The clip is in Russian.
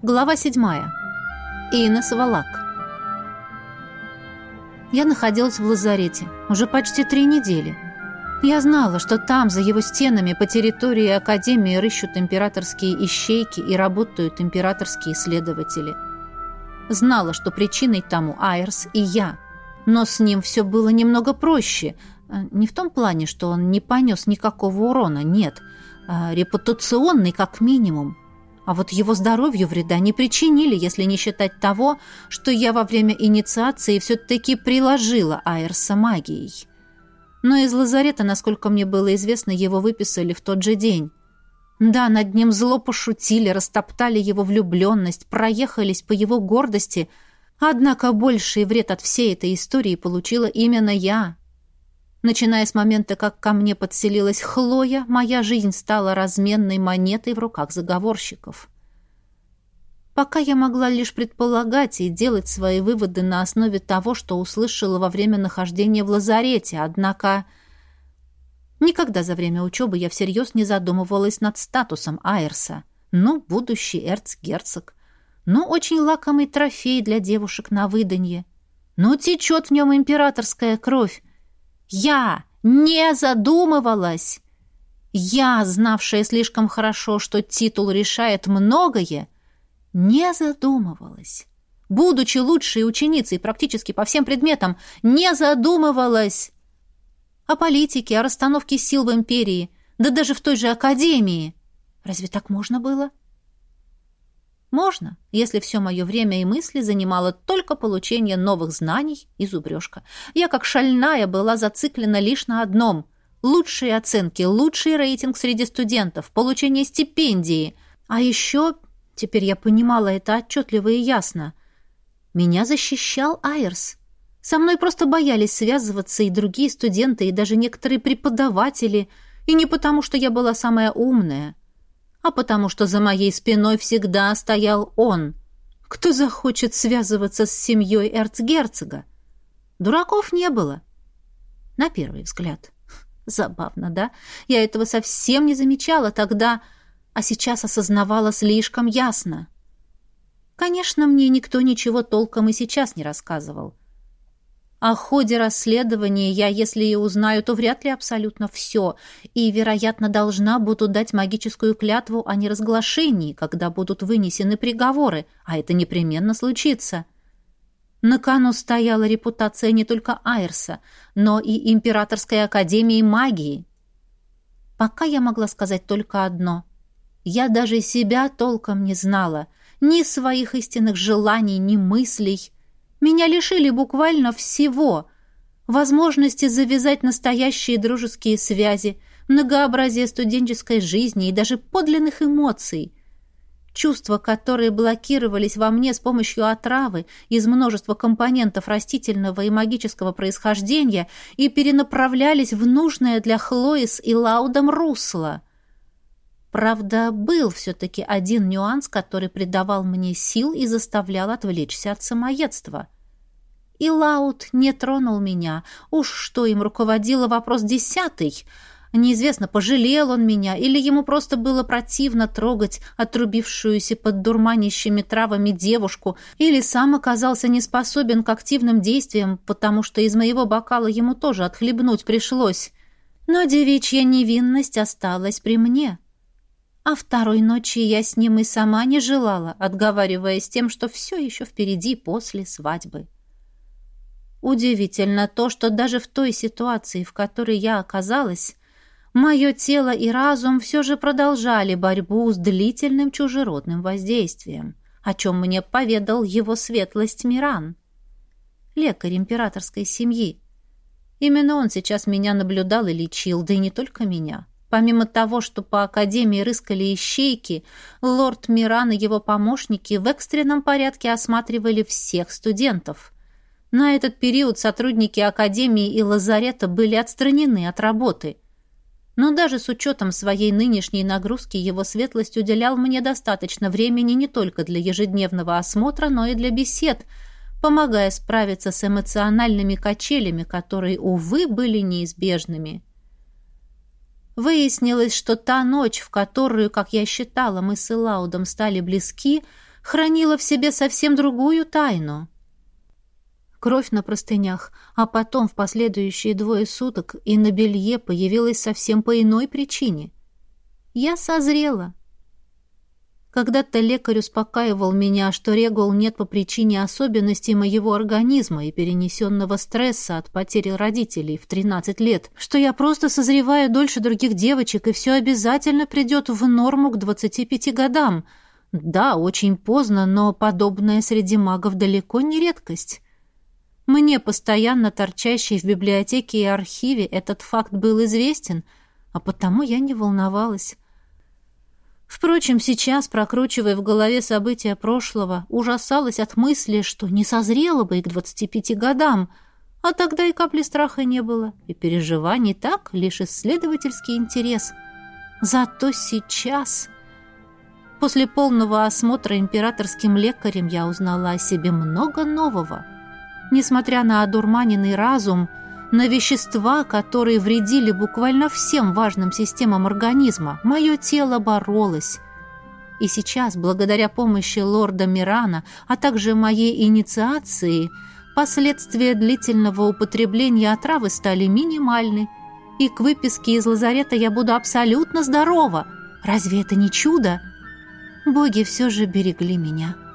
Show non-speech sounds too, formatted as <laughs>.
Глава седьмая. Инес Валак. Я находилась в лазарете уже почти три недели. Я знала, что там, за его стенами, по территории Академии рыщут императорские ищейки и работают императорские следователи. Знала, что причиной тому Айрс и я. Но с ним все было немного проще. Не в том плане, что он не понес никакого урона, нет. А репутационный, как минимум. А вот его здоровью вреда не причинили, если не считать того, что я во время инициации все-таки приложила Айрса магией. Но из лазарета, насколько мне было известно, его выписали в тот же день. Да, над ним зло пошутили, растоптали его влюбленность, проехались по его гордости, однако больший вред от всей этой истории получила именно я. Начиная с момента, как ко мне подселилась Хлоя, моя жизнь стала разменной монетой в руках заговорщиков. Пока я могла лишь предполагать и делать свои выводы на основе того, что услышала во время нахождения в лазарете, однако... Никогда за время учебы я всерьез не задумывалась над статусом Айрса. Ну, будущий эрцгерцог. Ну, очень лакомый трофей для девушек на выданье. Ну, течет в нем императорская кровь. Я не задумывалась. Я, знавшая слишком хорошо, что титул решает многое, не задумывалась. Будучи лучшей ученицей практически по всем предметам, не задумывалась о политике, о расстановке сил в империи, да даже в той же академии. Разве так можно было? Можно, если все мое время и мысли занимало только получение новых знаний и зубрежка. Я, как шальная, была зациклена лишь на одном — лучшие оценки, лучший рейтинг среди студентов, получение стипендии. А еще, теперь я понимала это отчетливо и ясно, меня защищал Айрс. Со мной просто боялись связываться и другие студенты, и даже некоторые преподаватели, и не потому, что я была самая умная — а потому что за моей спиной всегда стоял он. Кто захочет связываться с семьей эрцгерцога? Дураков не было. На первый взгляд. <laughs> Забавно, да? Я этого совсем не замечала тогда, а сейчас осознавала слишком ясно. Конечно, мне никто ничего толком и сейчас не рассказывал. О ходе расследования я, если и узнаю, то вряд ли абсолютно все, и, вероятно, должна буду дать магическую клятву о неразглашении, когда будут вынесены приговоры, а это непременно случится. На кону стояла репутация не только Айрса, но и Императорской Академии Магии. Пока я могла сказать только одно. Я даже себя толком не знала, ни своих истинных желаний, ни мыслей — меня лишили буквально всего. Возможности завязать настоящие дружеские связи, многообразие студенческой жизни и даже подлинных эмоций. Чувства, которые блокировались во мне с помощью отравы из множества компонентов растительного и магического происхождения и перенаправлялись в нужное для Хлоис и Лаудом русло. Правда, был все-таки один нюанс, который придавал мне сил и заставлял отвлечься от самоедства. И Лаут не тронул меня. Уж что им руководило вопрос десятый. Неизвестно, пожалел он меня, или ему просто было противно трогать отрубившуюся под дурманящими травами девушку, или сам оказался не способен к активным действиям, потому что из моего бокала ему тоже отхлебнуть пришлось. Но девичья невинность осталась при мне. А второй ночи я с ним и сама не желала, отговариваясь тем, что все еще впереди после свадьбы. Удивительно то, что даже в той ситуации, в которой я оказалась, мое тело и разум все же продолжали борьбу с длительным чужеродным воздействием, о чем мне поведал его светлость Миран, лекарь императорской семьи. Именно он сейчас меня наблюдал и лечил, да и не только меня. Помимо того, что по Академии рыскали ищейки, лорд Миран и его помощники в экстренном порядке осматривали всех студентов. На этот период сотрудники Академии и лазарета были отстранены от работы. Но даже с учетом своей нынешней нагрузки его светлость уделял мне достаточно времени не только для ежедневного осмотра, но и для бесед, помогая справиться с эмоциональными качелями, которые, увы, были неизбежными. Выяснилось, что та ночь, в которую, как я считала, мы с Элаудом стали близки, хранила в себе совсем другую тайну. Кровь на простынях, а потом в последующие двое суток и на белье появилась совсем по иной причине. Я созрела. Когда-то лекарь успокаивал меня, что регул нет по причине особенностей моего организма и перенесенного стресса от потери родителей в 13 лет, что я просто созреваю дольше других девочек и все обязательно придет в норму к 25 годам. Да, очень поздно, но подобное среди магов далеко не редкость. Мне, постоянно торчащей в библиотеке и архиве, этот факт был известен, а потому я не волновалась. Впрочем, сейчас, прокручивая в голове события прошлого, ужасалась от мысли, что не созрела бы и к двадцати пяти годам, а тогда и капли страха не было, и переживаний так, лишь исследовательский интерес. Зато сейчас... После полного осмотра императорским лекарем я узнала о себе много нового — Несмотря на одурманенный разум, на вещества, которые вредили буквально всем важным системам организма, мое тело боролось. И сейчас, благодаря помощи лорда Мирана, а также моей инициации, последствия длительного употребления отравы стали минимальны. И к выписке из лазарета я буду абсолютно здорова. Разве это не чудо? Боги все же берегли меня».